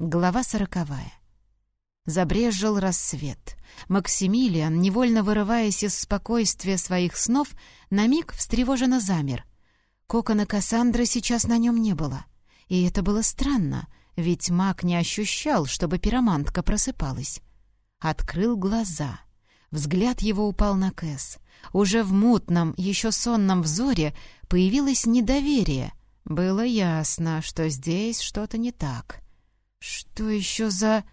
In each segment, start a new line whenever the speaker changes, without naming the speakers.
Глава сороковая. Забрезжил рассвет. Максимилиан, невольно вырываясь из спокойствия своих снов, на миг встревоженно замер. Кокона Кассандры сейчас на нем не было. И это было странно, ведь маг не ощущал, чтобы пиромантка просыпалась. Открыл глаза. Взгляд его упал на Кэс. Уже в мутном, еще сонном взоре появилось недоверие. Было ясно, что здесь что-то не так. «Что еще за...»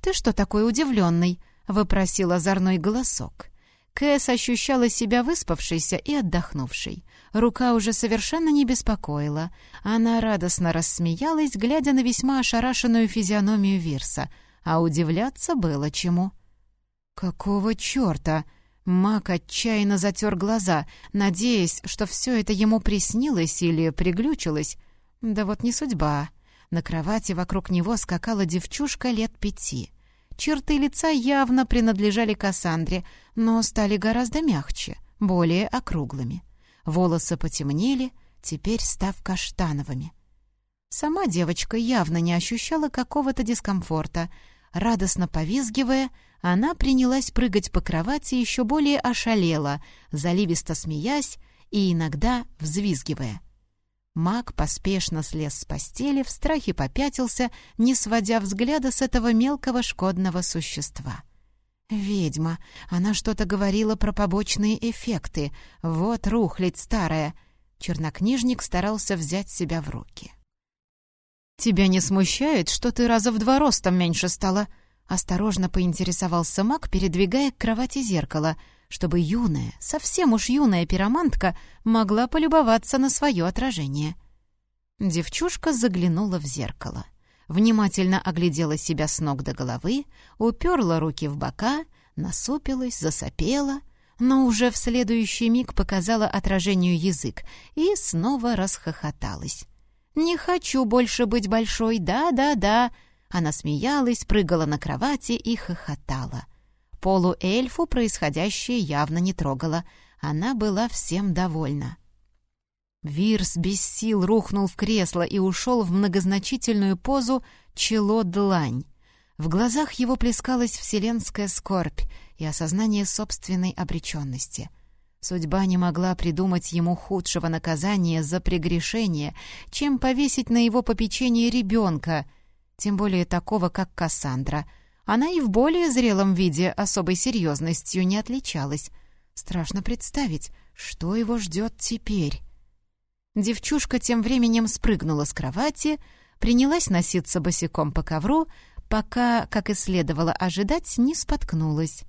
«Ты что такой удивленный?» — выпросил озорной голосок. Кэс ощущала себя выспавшейся и отдохнувшей. Рука уже совершенно не беспокоила. Она радостно рассмеялась, глядя на весьма ошарашенную физиономию Вирса, а удивляться было чему. «Какого черта?» Мак отчаянно затер глаза, надеясь, что все это ему приснилось или приглючилось. Да вот не судьба. На кровати вокруг него скакала девчушка лет пяти. Черты лица явно принадлежали Кассандре, но стали гораздо мягче, более округлыми. Волосы потемнели, теперь став каштановыми. Сама девочка явно не ощущала какого-то дискомфорта. Радостно повизгивая, она принялась прыгать по кровати еще более ошалела, заливисто смеясь и иногда взвизгивая. Маг поспешно слез с постели, в страхе попятился, не сводя взгляда с этого мелкого шкодного существа. «Ведьма! Она что-то говорила про побочные эффекты. Вот рухлядь старая!» Чернокнижник старался взять себя в руки. «Тебя не смущает, что ты раза в два ростом меньше стала?» Осторожно поинтересовался маг, передвигая к кровати зеркало — чтобы юная, совсем уж юная пиромантка могла полюбоваться на свое отражение. Девчушка заглянула в зеркало, внимательно оглядела себя с ног до головы, уперла руки в бока, насупилась, засопела, но уже в следующий миг показала отражению язык и снова расхохоталась. «Не хочу больше быть большой, да-да-да!» Она смеялась, прыгала на кровати и хохотала — Полуэльфу происходящее явно не трогало. Она была всем довольна. Вирс без сил рухнул в кресло и ушел в многозначительную позу «чело-длань». В глазах его плескалась вселенская скорбь и осознание собственной обреченности. Судьба не могла придумать ему худшего наказания за прегрешение, чем повесить на его попечение ребенка, тем более такого, как Кассандра — она и в более зрелом виде особой серьезностью не отличалась. Страшно представить, что его ждет теперь. Девчушка тем временем спрыгнула с кровати, принялась носиться босиком по ковру, пока, как и следовало ожидать, не споткнулась.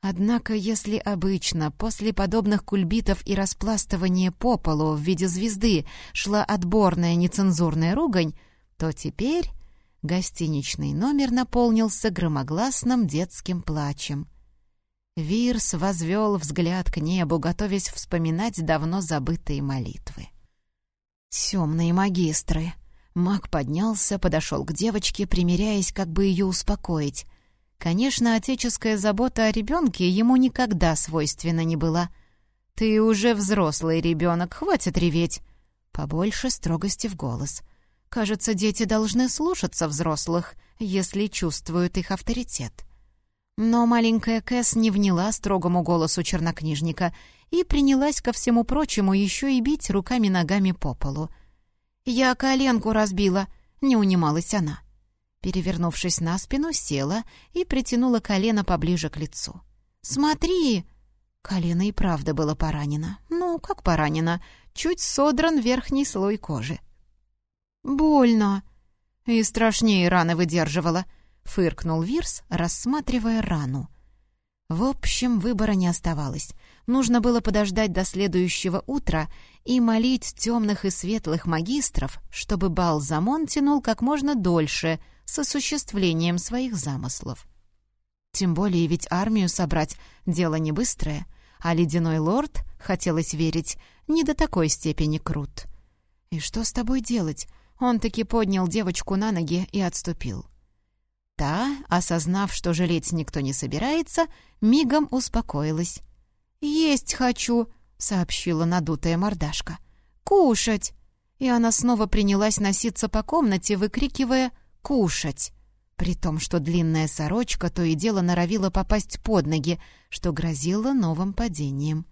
Однако, если обычно после подобных кульбитов и распластывания по полу в виде звезды шла отборная нецензурная ругань, то теперь Гостиничный номер наполнился громогласным детским плачем. Вирс возвел взгляд к небу, готовясь вспоминать давно забытые молитвы. «Темные магистры!» Маг поднялся, подошел к девочке, примиряясь, как бы ее успокоить. Конечно, отеческая забота о ребенке ему никогда свойственна не была. «Ты уже взрослый ребенок, хватит реветь!» Побольше строгости в голос — Кажется, дети должны слушаться взрослых, если чувствуют их авторитет. Но маленькая Кэс не вняла строгому голосу чернокнижника и принялась ко всему прочему еще и бить руками-ногами по полу. «Я коленку разбила», — не унималась она. Перевернувшись на спину, села и притянула колено поближе к лицу. «Смотри!» Колено и правда было поранено. Ну, как поранено? Чуть содран верхний слой кожи. «Больно!» «И страшнее раны выдерживала», — фыркнул Вирс, рассматривая рану. В общем, выбора не оставалось. Нужно было подождать до следующего утра и молить темных и светлых магистров, чтобы Балзамон тянул как можно дольше с осуществлением своих замыслов. Тем более ведь армию собрать — дело не быстрое, а ледяной лорд, хотелось верить, не до такой степени крут. «И что с тобой делать?» Он таки поднял девочку на ноги и отступил. Та, осознав, что жалеть никто не собирается, мигом успокоилась. «Есть хочу», — сообщила надутая мордашка. «Кушать!» И она снова принялась носиться по комнате, выкрикивая кушать, при том, что длинная сорочка то и дело норовила попасть под ноги, что грозило новым падением.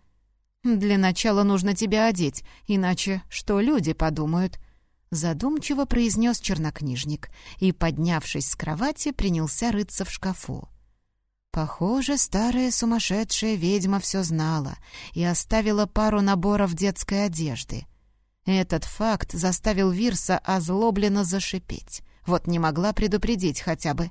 «Для начала нужно тебя одеть, иначе что люди подумают?» Задумчиво произнес чернокнижник и, поднявшись с кровати, принялся рыться в шкафу. Похоже, старая сумасшедшая ведьма все знала и оставила пару наборов детской одежды. Этот факт заставил Вирса озлобленно зашипеть. Вот не могла предупредить хотя бы.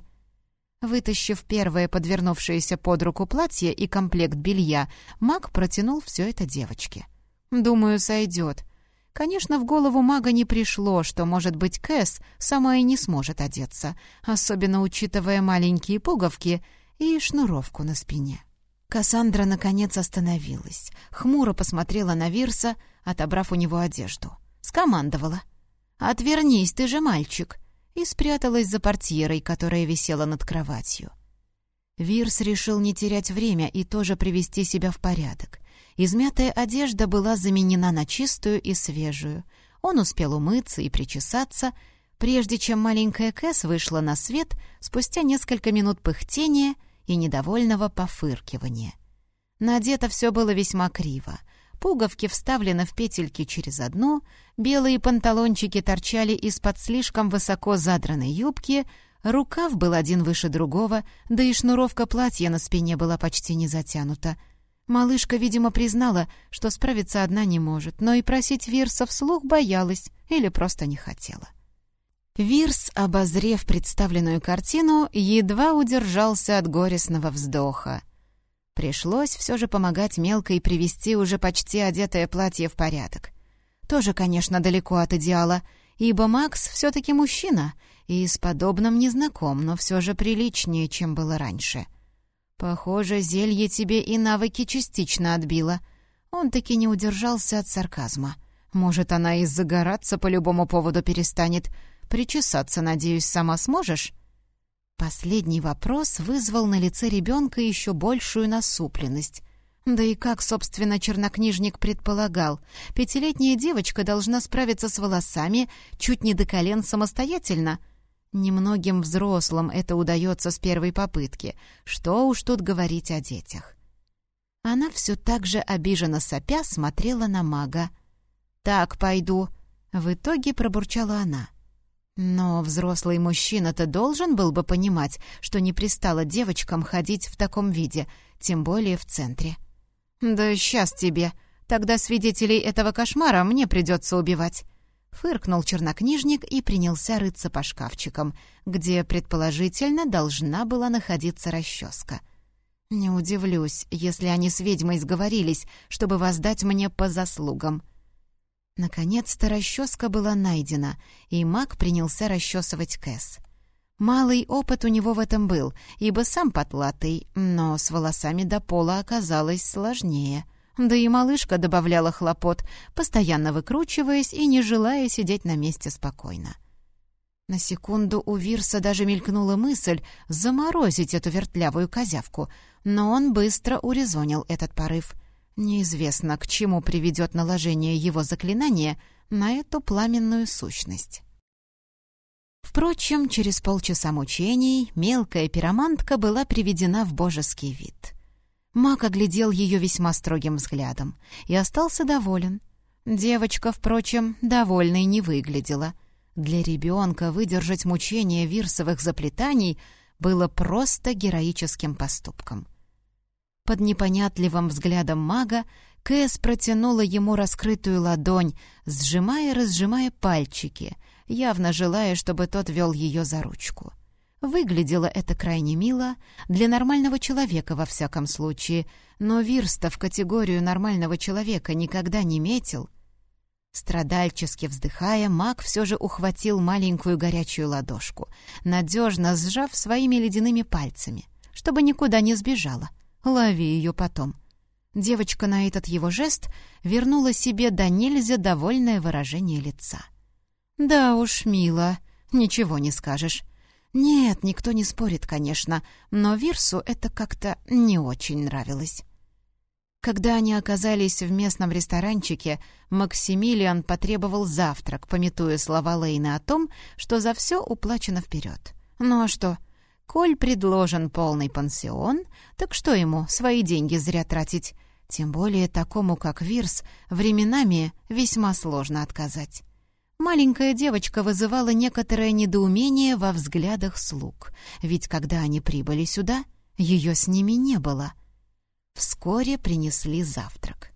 Вытащив первое подвернувшееся под руку платье и комплект белья, маг протянул все это девочке. «Думаю, сойдет», Конечно, в голову мага не пришло, что, может быть, Кэс сама и не сможет одеться, особенно учитывая маленькие пуговки и шнуровку на спине. Кассандра, наконец, остановилась, хмуро посмотрела на Вирса, отобрав у него одежду. Скомандовала. «Отвернись, ты же мальчик!» и спряталась за портьерой, которая висела над кроватью. Вирс решил не терять время и тоже привести себя в порядок. Измятая одежда была заменена на чистую и свежую. Он успел умыться и причесаться, прежде чем маленькая Кэс вышла на свет спустя несколько минут пыхтения и недовольного пофыркивания. Надето все было весьма криво. Пуговки вставлены в петельки через одну, белые панталончики торчали из-под слишком высоко задранной юбки, рукав был один выше другого, да и шнуровка платья на спине была почти не затянута — Малышка, видимо, признала, что справиться одна не может, но и просить Вирса вслух боялась или просто не хотела. Вирс, обозрев представленную картину, едва удержался от горестного вздоха. Пришлось все же помогать мелкой привести уже почти одетое платье в порядок. Тоже, конечно, далеко от идеала, ибо Макс все-таки мужчина и с подобным не знаком, но все же приличнее, чем было раньше — «Похоже, зелье тебе и навыки частично отбило». Он таки не удержался от сарказма. «Может, она и загораться по любому поводу перестанет. Причесаться, надеюсь, сама сможешь?» Последний вопрос вызвал на лице ребенка еще большую насупленность. Да и как, собственно, чернокнижник предполагал, пятилетняя девочка должна справиться с волосами чуть не до колен самостоятельно — Немногим взрослым это удается с первой попытки. Что уж тут говорить о детях. Она все так же обиженно сопя смотрела на мага. «Так, пойду», — в итоге пробурчала она. Но взрослый мужчина-то должен был бы понимать, что не пристало девочкам ходить в таком виде, тем более в центре. «Да сейчас тебе. Тогда свидетелей этого кошмара мне придется убивать. Фыркнул чернокнижник и принялся рыться по шкафчикам, где, предположительно, должна была находиться расческа. «Не удивлюсь, если они с ведьмой сговорились, чтобы воздать мне по заслугам». Наконец-то расческа была найдена, и маг принялся расчесывать Кэс. Малый опыт у него в этом был, ибо сам потлатый, но с волосами до пола оказалось сложнее — да и малышка добавляла хлопот, постоянно выкручиваясь и не желая сидеть на месте спокойно. На секунду у Вирса даже мелькнула мысль заморозить эту вертлявую козявку, но он быстро урезонил этот порыв. Неизвестно, к чему приведет наложение его заклинания на эту пламенную сущность. Впрочем, через полчаса мучений мелкая пиромантка была приведена в божеский вид — Мак оглядел ее весьма строгим взглядом и остался доволен. Девочка, впрочем, довольной не выглядела. Для ребенка выдержать мучения вирсовых заплетаний было просто героическим поступком. Под непонятливым взглядом мага Кэс протянула ему раскрытую ладонь, сжимая разжимая пальчики, явно желая, чтобы тот вел ее за ручку. Выглядело это крайне мило, для нормального человека во всяком случае, но Вирста в категорию нормального человека никогда не метил. Страдальчески вздыхая, маг все же ухватил маленькую горячую ладошку, надежно сжав своими ледяными пальцами, чтобы никуда не сбежала. Лови ее потом. Девочка на этот его жест вернула себе до нельзя довольное выражение лица. «Да уж, мило, ничего не скажешь. Нет, никто не спорит, конечно, но Вирсу это как-то не очень нравилось. Когда они оказались в местном ресторанчике, Максимилиан потребовал завтрак, пометуя слова Лейна о том, что за все уплачено вперед. Ну а что? Коль предложен полный пансион, так что ему свои деньги зря тратить? Тем более такому, как Вирс, временами весьма сложно отказать. Маленькая девочка вызывала некоторое недоумение во взглядах слуг, ведь когда они прибыли сюда, ее с ними не было — Вскоре принесли завтрак.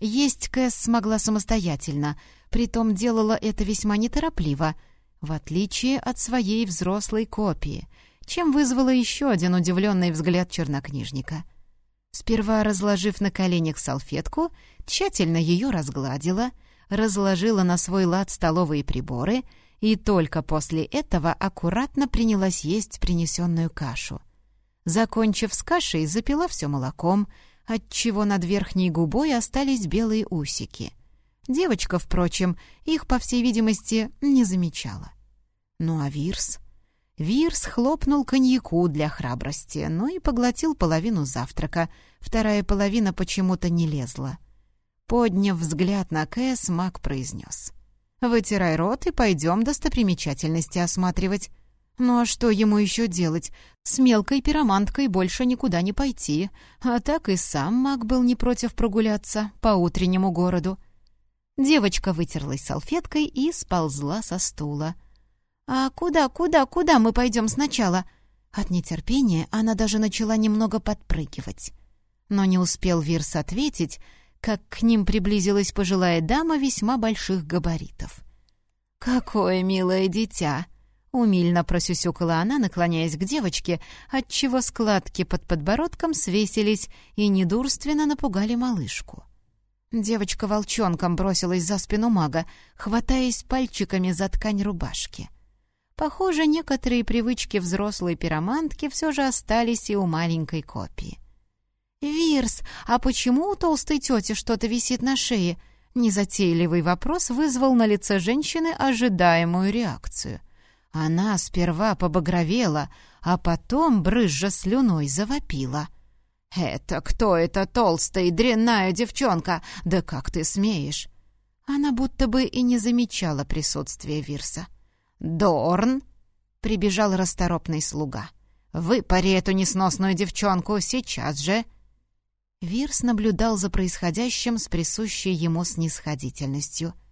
Есть Кэс смогла самостоятельно, притом делала это весьма неторопливо, в отличие от своей взрослой копии, чем вызвало еще один удивленный взгляд чернокнижника. Сперва разложив на коленях салфетку, тщательно ее разгладила, разложила на свой лад столовые приборы и только после этого аккуратно принялась есть принесенную кашу. Закончив с кашей, запила все молоком, отчего над верхней губой остались белые усики. Девочка, впрочем, их, по всей видимости, не замечала. Ну а Вирс? Вирс хлопнул коньяку для храбрости, но и поглотил половину завтрака. Вторая половина почему-то не лезла. Подняв взгляд на Кэс, маг произнес. «Вытирай рот и пойдем достопримечательности осматривать. Ну а что ему еще делать? С мелкой пироманткой больше никуда не пойти. А так и сам маг был не против прогуляться по утреннему городу. Девочка вытерлась салфеткой и сползла со стула. «А куда, куда, куда мы пойдем сначала?» От нетерпения она даже начала немного подпрыгивать. Но не успел Вирс ответить, как к ним приблизилась пожилая дама весьма больших габаритов. «Какое милое дитя!» Умильно просюсюкала она, наклоняясь к девочке, отчего складки под подбородком свесились и недурственно напугали малышку. Девочка волчонком бросилась за спину мага, хватаясь пальчиками за ткань рубашки. Похоже, некоторые привычки взрослой пиромантки все же остались и у маленькой копии. «Вирс, а почему у толстой тети что-то висит на шее?» Незатейливый вопрос вызвал на лице женщины ожидаемую реакцию. Она сперва побагровела, а потом, брызжа слюной, завопила. «Это кто эта толстая и дрянная девчонка? Да как ты смеешь?» Она будто бы и не замечала присутствия Вирса. «Дорн!» — прибежал расторопный слуга. «Выпари эту несносную девчонку сейчас же!» Вирс наблюдал за происходящим с присущей ему снисходительностью —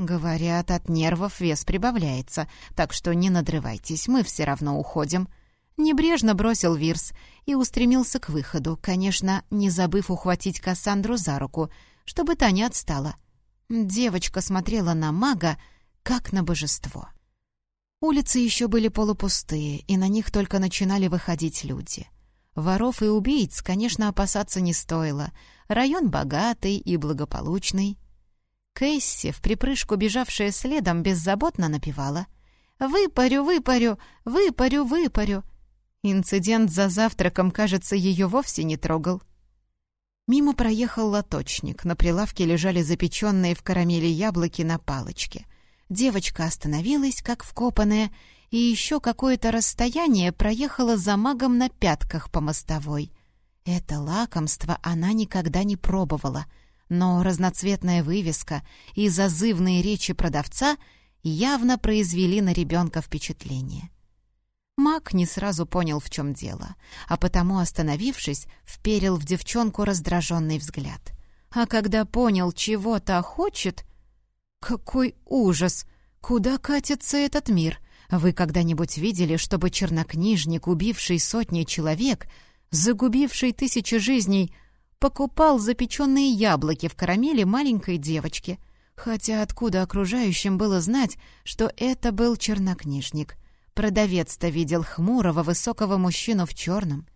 «Говорят, от нервов вес прибавляется, так что не надрывайтесь, мы все равно уходим». Небрежно бросил Вирс и устремился к выходу, конечно, не забыв ухватить Кассандру за руку, чтобы та не отстала. Девочка смотрела на мага, как на божество. Улицы еще были полупустые, и на них только начинали выходить люди. Воров и убийц, конечно, опасаться не стоило. Район богатый и благополучный — Кэсси, в припрыжку бежавшая следом, беззаботно напевала. «Выпарю, выпарю, выпарю, выпарю». Инцидент за завтраком, кажется, ее вовсе не трогал. Мимо проехал лоточник. На прилавке лежали запеченные в карамели яблоки на палочке. Девочка остановилась, как вкопанная, и еще какое-то расстояние проехала за магом на пятках по мостовой. Это лакомство она никогда не пробовала — но разноцветная вывеска и зазывные речи продавца явно произвели на ребенка впечатление. Мак не сразу понял, в чем дело, а потому, остановившись, вперил в девчонку раздраженный взгляд. А когда понял, чего та хочет... Какой ужас! Куда катится этот мир? Вы когда-нибудь видели, чтобы чернокнижник, убивший сотни человек, загубивший тысячи жизней, покупал запеченные яблоки в карамели маленькой девочки. Хотя откуда окружающим было знать, что это был чернокнижник? Продавец-то видел хмурого высокого мужчину в черном.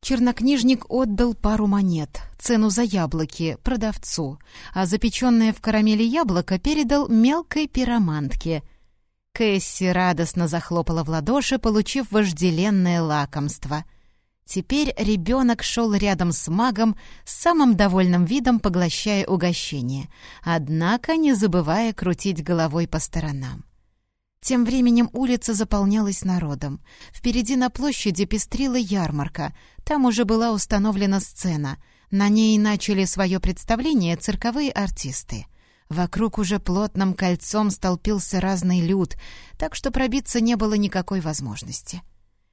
Чернокнижник отдал пару монет, цену за яблоки, продавцу, а запеченное в карамели яблоко передал мелкой пиромантке. Кэсси радостно захлопала в ладоши, получив вожделенное лакомство — Теперь ребенок шел рядом с магом, с самым довольным видом поглощая угощение, однако не забывая крутить головой по сторонам. Тем временем улица заполнялась народом. Впереди на площади пестрила ярмарка. Там уже была установлена сцена. На ней начали свое представление цирковые артисты. Вокруг уже плотным кольцом столпился разный люд, так что пробиться не было никакой возможности.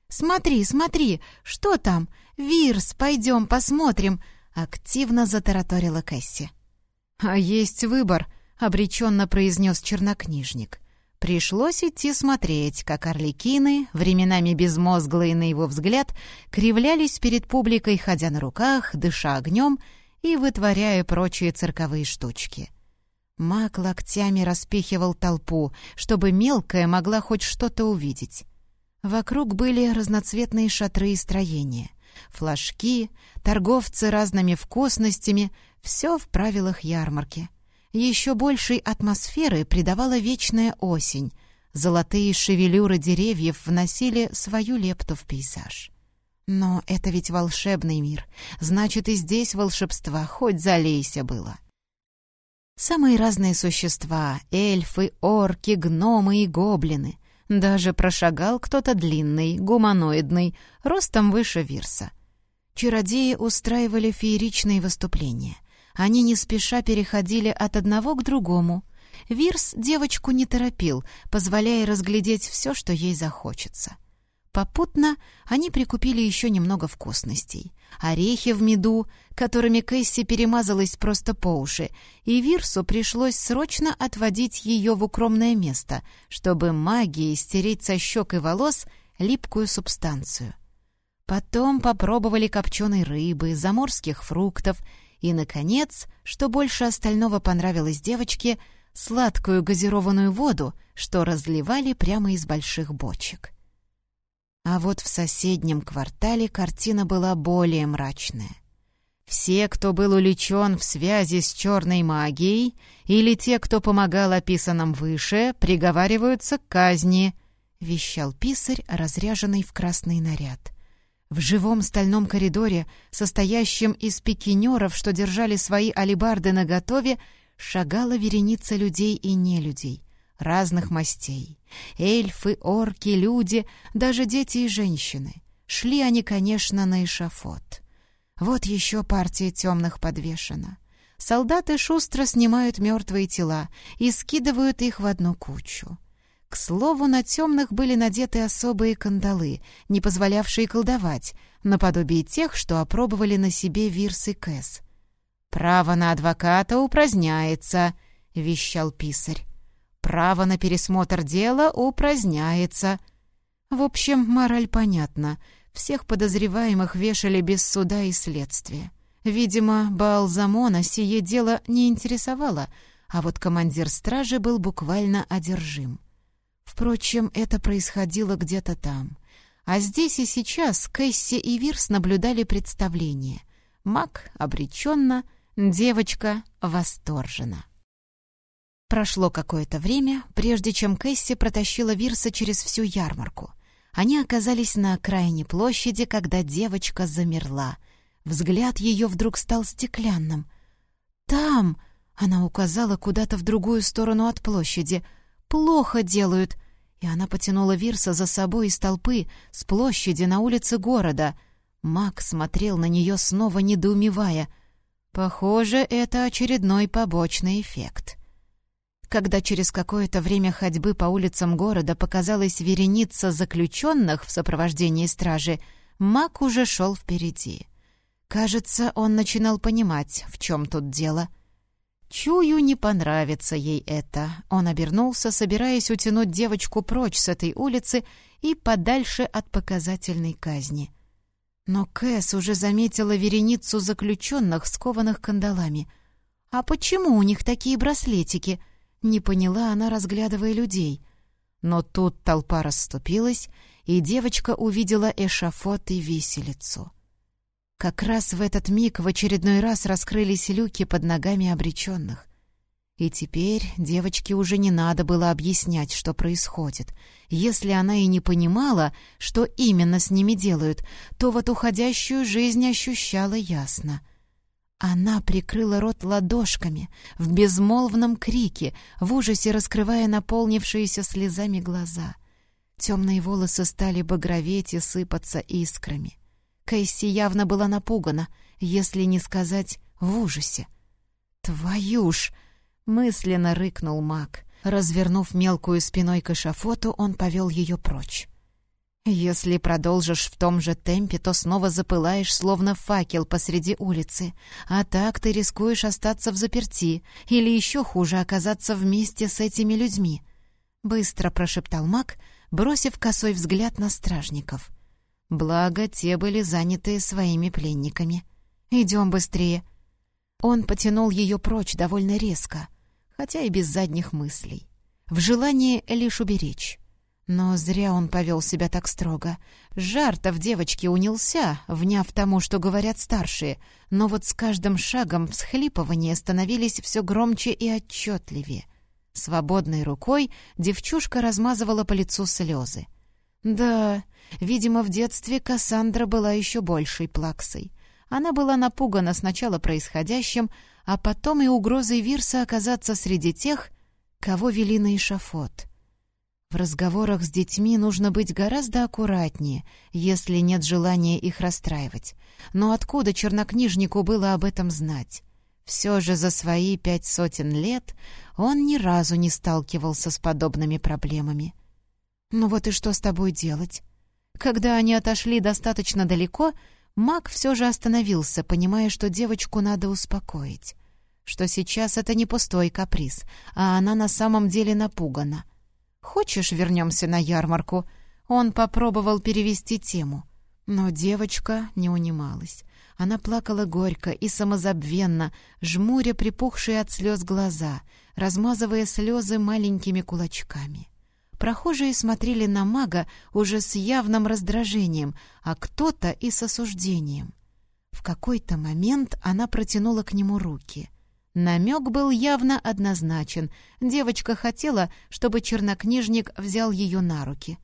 «Смотри, смотри, что там? Вирс, пойдем посмотрим!» — активно затараторила Кэсси. «А есть выбор», — обреченно произнес чернокнижник. Пришлось идти смотреть, как орликины, временами безмозглые на его взгляд, кривлялись перед публикой, ходя на руках, дыша огнем и вытворяя прочие цирковые штучки. Маг локтями распихивал толпу, чтобы мелкая могла хоть что-то увидеть. Вокруг были разноцветные шатры и строения. Флажки, торговцы разными вкусностями — все в правилах ярмарки — еще большей атмосферы придавала вечная осень. Золотые шевелюры деревьев вносили свою лепту в пейзаж. Но это ведь волшебный мир. Значит, и здесь волшебства хоть залейся было. Самые разные существа — эльфы, орки, гномы и гоблины. Даже прошагал кто-то длинный, гуманоидный, ростом выше Вирса. Чародеи устраивали фееричные выступления. Они не спеша переходили от одного к другому. Вирс девочку не торопил, позволяя разглядеть все, что ей захочется. Попутно они прикупили еще немного вкусностей. Орехи в меду, которыми Кэсси перемазалась просто по уши, и Вирсу пришлось срочно отводить ее в укромное место, чтобы магией стереть со щек и волос липкую субстанцию. Потом попробовали копченой рыбы, заморских фруктов — и, наконец, что больше остального понравилось девочке, сладкую газированную воду, что разливали прямо из больших бочек. А вот в соседнем квартале картина была более мрачная. Все, кто был увлечен в связи с черной магией, или те, кто помогал описанным выше, приговариваются к казни, — вещал писарь, разряженный в красный наряд. В живом стальном коридоре, состоящем из пикинеров, что держали свои алибарды наготове, шагала вереница людей и нелюдей, разных мастей. Эльфы, орки, люди, даже дети и женщины. Шли они, конечно, на эшафот. Вот еще партия темных подвешена. Солдаты шустро снимают мертвые тела и скидывают их в одну кучу. К слову, на темных были надеты особые кандалы, не позволявшие колдовать, наподобие тех, что опробовали на себе Вирс и Кэс. «Право на адвоката упраздняется», — вещал писарь. «Право на пересмотр дела упраздняется». В общем, мораль понятна. Всех подозреваемых вешали без суда и следствия. Видимо, Баалзамона сие дело не интересовало, а вот командир стражи был буквально одержим. Впрочем, это происходило где-то там. А здесь и сейчас Кэсси и Вирс наблюдали представление. Маг обреченно, девочка восторжена. Прошло какое-то время, прежде чем Кэсси протащила Вирса через всю ярмарку. Они оказались на окраине площади, когда девочка замерла. Взгляд ее вдруг стал стеклянным. «Там!» — она указала куда-то в другую сторону от площади — плохо делают!» И она потянула Вирса за собой из толпы, с площади на улице города. Мак смотрел на нее снова недоумевая. Похоже, это очередной побочный эффект. Когда через какое-то время ходьбы по улицам города показалась вереница заключенных в сопровождении стражи, Мак уже шел впереди. Кажется, он начинал понимать, в чем тут дело — Чую, не понравится ей это. Он обернулся, собираясь утянуть девочку прочь с этой улицы и подальше от показательной казни. Но Кэс уже заметила вереницу заключенных, скованных кандалами. «А почему у них такие браслетики?» — не поняла она, разглядывая людей. Но тут толпа расступилась, и девочка увидела эшафот и виселицу. Как раз в этот миг в очередной раз раскрылись люки под ногами обреченных. И теперь девочке уже не надо было объяснять, что происходит. Если она и не понимала, что именно с ними делают, то вот уходящую жизнь ощущала ясно. Она прикрыла рот ладошками, в безмолвном крике, в ужасе раскрывая наполнившиеся слезами глаза. Темные волосы стали багроветь и сыпаться искрами. Кэсси явно была напугана. если не сказать в ужасе. «Твою ж!» — мысленно рыкнул маг. Развернув мелкую спиной к эшафоту, он повел ее прочь. «Если продолжишь в том же темпе, то снова запылаешь, словно факел посреди улицы. А так ты рискуешь остаться в заперти или еще хуже оказаться вместе с этими людьми», — быстро прошептал маг, бросив косой взгляд на стражников. Благо, те были заняты своими пленниками. «Идем быстрее». Он потянул ее прочь довольно резко, хотя и без задних мыслей, в желании лишь уберечь. Но зря он повел себя так строго. Жар-то в девочке унялся, вняв тому, что говорят старшие, но вот с каждым шагом всхлипывания становились все громче и отчетливее. Свободной рукой девчушка размазывала по лицу слезы. Да, видимо, в детстве Кассандра была еще большей плаксой. Она была напугана сначала происходящим, а потом и угрозой Вирса оказаться среди тех, кого вели на эшафот — в разговорах с детьми нужно быть гораздо аккуратнее, если нет желания их расстраивать. Но откуда чернокнижнику было об этом знать? Все же за свои пять сотен лет он ни разу не сталкивался с подобными проблемами. «Ну вот и что с тобой делать?» Когда они отошли достаточно далеко, маг все же остановился, понимая, что девочку надо успокоить. Что сейчас это не пустой каприз, а она на самом деле напугана — «Хочешь, вернемся на ярмарку?» Он попробовал перевести тему. Но девочка не унималась. Она плакала горько и самозабвенно, жмуря припухшие от слез глаза, размазывая слезы маленькими кулачками. Прохожие смотрели на мага уже с явным раздражением, а кто-то и с осуждением. В какой-то момент она протянула к нему руки — Намек был явно однозначен. Девочка хотела, чтобы чернокнижник взял ее на руки.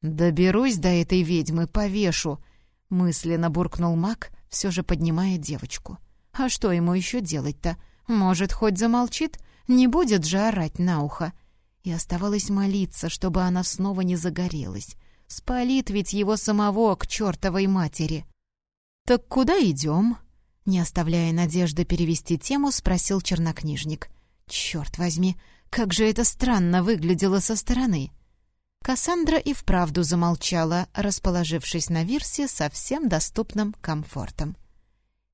«Доберусь до этой ведьмы, повешу!» — мысленно буркнул маг, все же поднимая девочку. «А что ему еще делать-то? Может, хоть замолчит? Не будет же орать на ухо!» И оставалось молиться, чтобы она снова не загорелась. Спалит ведь его самого к чертовой матери. «Так куда идем?» Не оставляя надежды перевести тему, спросил чернокнижник. «Черт возьми, как же это странно выглядело со стороны!» Кассандра и вправду замолчала, расположившись на вирсе со всем доступным комфортом.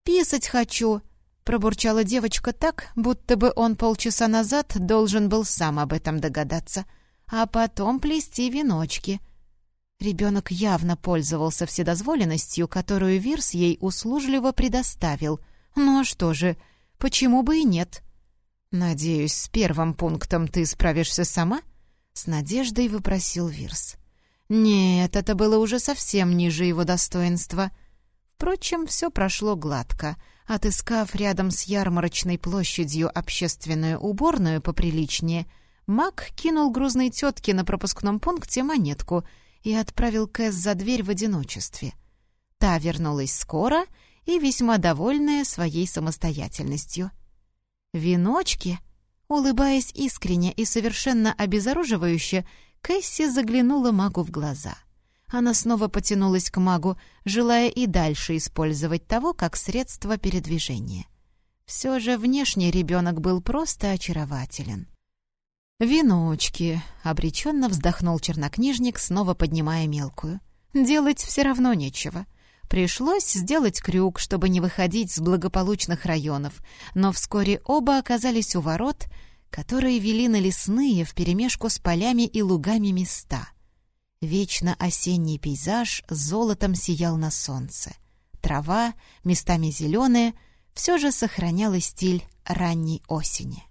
«Писать хочу!» — пробурчала девочка так, будто бы он полчаса назад должен был сам об этом догадаться, а потом плести веночки — Ребенок явно пользовался вседозволенностью, которую Вирс ей услужливо предоставил. Ну а что же, почему бы и нет? «Надеюсь, с первым пунктом ты справишься сама?» — с надеждой выпросил Вирс. Нет, это было уже совсем ниже его достоинства. Впрочем, все прошло гладко. Отыскав рядом с ярмарочной площадью общественную уборную поприличнее, Мак кинул грузной тетке на пропускном пункте монетку — и отправил Кэс за дверь в одиночестве. Та вернулась скоро и весьма довольная своей самостоятельностью. «Веночки?» Улыбаясь искренне и совершенно обезоруживающе, Кэсси заглянула магу в глаза. Она снова потянулась к магу, желая и дальше использовать того как средство передвижения. Все же внешне ребенок был просто очарователен. «Веночки!» — обреченно вздохнул чернокнижник, снова поднимая мелкую. «Делать все равно нечего. Пришлось сделать крюк, чтобы не выходить с благополучных районов, но вскоре оба оказались у ворот, которые вели на лесные вперемешку с полями и лугами места. Вечно осенний пейзаж золотом сиял на солнце. Трава, местами зеленая, все же сохраняла стиль ранней осени.